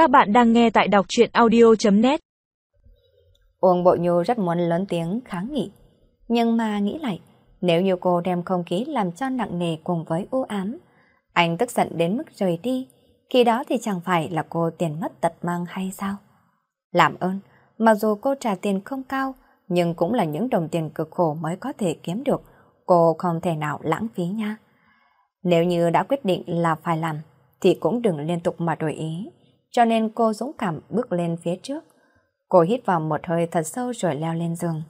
Các bạn đang nghe tại đọc chuyện audio.net Uông Bộ Nhu rất muốn lớn tiếng kháng nghị. Nhưng mà nghĩ lại, nếu như cô đem không khí làm cho nặng nề cùng với u ám, anh tức giận đến mức rời đi, khi đó thì chẳng phải là cô tiền mất tật mang hay sao? Làm ơn, mặc dù cô trả tiền không cao, nhưng cũng là những đồng tiền cực khổ mới có thể kiếm được, cô không thể nào lãng phí nha. Nếu như đã quyết định là phải làm, thì cũng đừng liên tục mà đổi ý. Cho nên cô dũng cảm bước lên phía trước. Cô hít vào một hơi thật sâu rồi leo lên giường.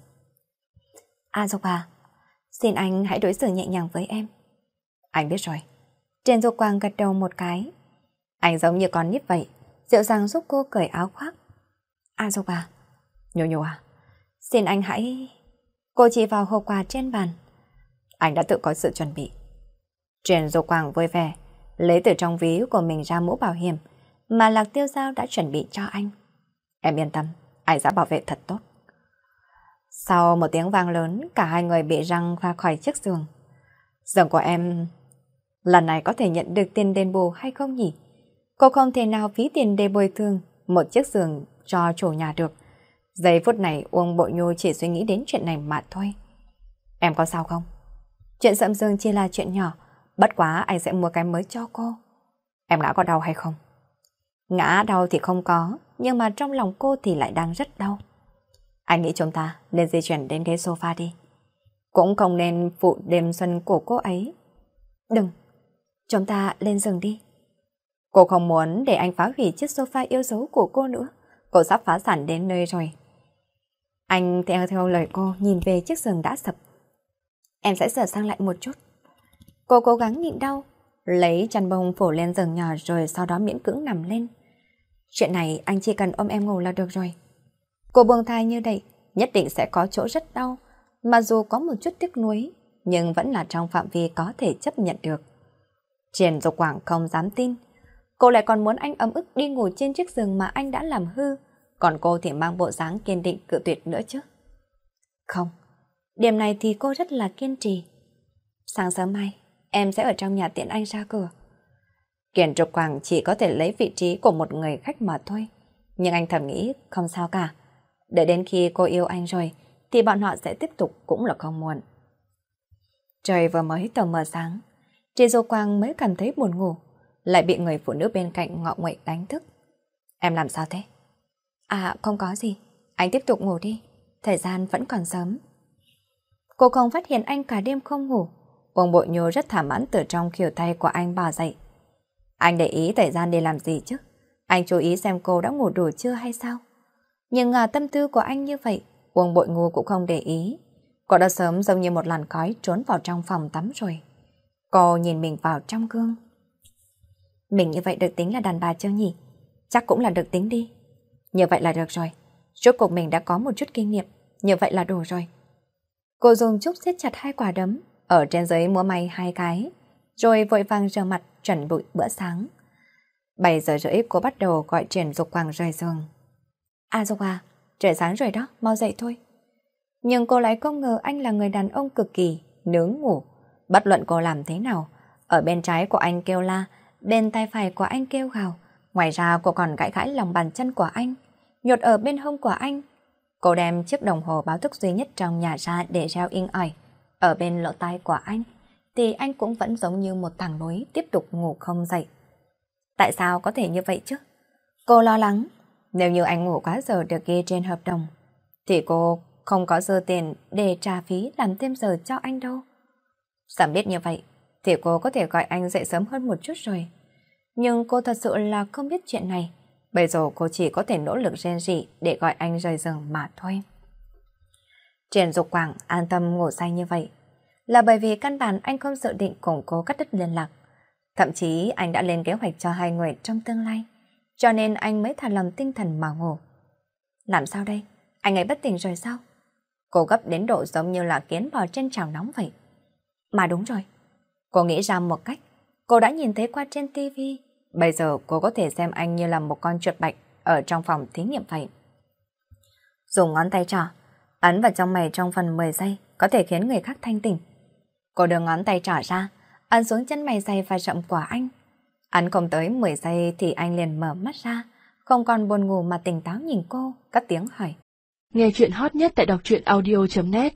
A Dục à, xin anh hãy đối xử nhẹ nhàng với em. Anh biết rồi. Trên Dục Quang gật đầu một cái. Anh giống như con nít vậy, dịu dàng giúp cô cởi áo khoác. A Dục à, nhô nhô à, xin anh hãy... Cô chỉ vào hộp quà trên bàn. Anh đã tự có sự chuẩn bị. Trên Dục Quang vui vẻ, lấy từ trong ví của mình ra mũ bảo hiểm mà Lạc Tiêu Giao đã chuẩn bị cho anh. Em yên tâm, anh sẽ bảo vệ thật tốt. Sau một tiếng vang lớn, cả hai người bị răng ra khỏi chiếc giường. Giường của em... Lần này có thể nhận được tiền đền bù hay không nhỉ? Cô không thể nào phí tiền để bồi thường một chiếc giường cho chủ nhà được. Giây phút này Uông Bội Nhu chỉ suy nghĩ đến chuyện này mà thôi. Em có sao không? Chuyện sậm giường chỉ là chuyện nhỏ, bất quá anh sẽ mua cái mới cho cô. Em ngã có đau hay không? Ngã đau thì không có, nhưng mà trong lòng cô thì lại đang rất đau. Anh nghĩ chúng ta nên di chuyển đến ghế sofa đi. Cũng không nên phụ đêm xuân của cô ấy. Đừng, chúng ta lên giường đi. Cô không muốn để anh phá hủy chiếc sofa yêu dấu của cô nữa. Cô sắp phá sản đến nơi rồi. Anh theo theo lời cô nhìn về chiếc giường đã sập. Em sẽ sửa sang lại một chút. Cô cố gắng nhịn đau, lấy chăn bông phủ lên giường nhỏ rồi sau đó miễn cưỡng nằm lên. Chuyện này anh chỉ cần ôm em ngủ là được rồi. Cô buông thai như vậy, nhất định sẽ có chỗ rất đau, mà dù có một chút tiếc nuối, nhưng vẫn là trong phạm vi có thể chấp nhận được. Triển Dục Quảng không dám tin. Cô lại còn muốn anh ấm ức đi ngủ trên chiếc giường mà anh đã làm hư, còn cô thì mang bộ dáng kiên định cự tuyệt nữa chứ. Không, điểm này thì cô rất là kiên trì. Sáng sớm mai, em sẽ ở trong nhà tiện anh ra cửa. Kiền Trục Quảng chỉ có thể lấy vị trí của một người khách mà thôi. Nhưng anh thầm nghĩ không sao cả. Để đến khi cô yêu anh rồi, thì bọn họ sẽ tiếp tục cũng là không muộn. Trời vừa mới tờ mờ sáng, Tri Dô Quang mới cảm thấy buồn ngủ, lại bị người phụ nữ bên cạnh ngọ nguậy đánh thức. Em làm sao thế? À, không có gì. Anh tiếp tục ngủ đi. Thời gian vẫn còn sớm. Cô không phát hiện anh cả đêm không ngủ. Ông bội nhô rất thỏa mãn từ trong kiểu tay của anh bà dậy. Anh để ý thời gian để làm gì chứ? Anh chú ý xem cô đã ngủ đủ chưa hay sao? Nhưng à, tâm tư của anh như vậy, Uông bội ngu cũng không để ý. Cô đã sớm giống như một làn khói trốn vào trong phòng tắm rồi. Cô nhìn mình vào trong gương. Mình như vậy được tính là đàn bà chưa nhỉ? Chắc cũng là được tính đi. Như vậy là được rồi. Rốt cuộc mình đã có một chút kinh nghiệm. Như vậy là đủ rồi. Cô dùng chút siết chặt hai quả đấm, ở trên giấy múa may hai cái, rồi vội vàng rửa mặt chuẩn bị bữa sáng. 7 giờ rưỡi cô bắt đầu gọi triển Dục Quang rời giường. À Dục à, trời sáng rồi đó, mau dậy thôi. Nhưng cô lại không ngờ anh là người đàn ông cực kỳ, nướng ngủ. Bất luận cô làm thế nào, ở bên trái của anh kêu la, bên tay phải của anh kêu gào. Ngoài ra cô còn gãi gãi lòng bàn chân của anh, nhột ở bên hông của anh. Cô đem chiếc đồng hồ báo thức duy nhất trong nhà ra để treo in ỏi, ở bên lỗ tai của anh thì anh cũng vẫn giống như một thằng núi tiếp tục ngủ không dậy. Tại sao có thể như vậy chứ? Cô lo lắng, nếu như anh ngủ quá giờ được ghi trên hợp đồng, thì cô không có dư tiền để trả phí làm thêm giờ cho anh đâu. Sẵn biết như vậy, thì cô có thể gọi anh dậy sớm hơn một chút rồi. Nhưng cô thật sự là không biết chuyện này. Bây giờ cô chỉ có thể nỗ lực rèn rỉ để gọi anh rời giường mà thôi. Triển Dục Quảng an tâm ngủ say như vậy là bởi vì căn bản anh không dự định củng cố cắt đứt liên lạc. Thậm chí anh đã lên kế hoạch cho hai người trong tương lai, cho nên anh mới thả lòng tinh thần mà ngủ. Làm sao đây? Anh ấy bất tỉnh rồi sao? Cô gấp đến độ giống như là kiến bò trên chảo nóng vậy. Mà đúng rồi. Cô nghĩ ra một cách. Cô đã nhìn thấy qua trên tivi. Bây giờ cô có thể xem anh như là một con chuột bạch ở trong phòng thí nghiệm vậy. Dùng ngón tay trỏ, ấn vào trong mày trong phần 10 giây có thể khiến người khác thanh tỉnh. Cô đưa ngón tay trỏ ra, ấn xuống chân mày dày và rậm của anh. Ấn không tới 10 giây thì anh liền mở mắt ra, không còn buồn ngủ mà tỉnh táo nhìn cô, cất tiếng hỏi. Nghe chuyện hot nhất tại đọc truyện audio.net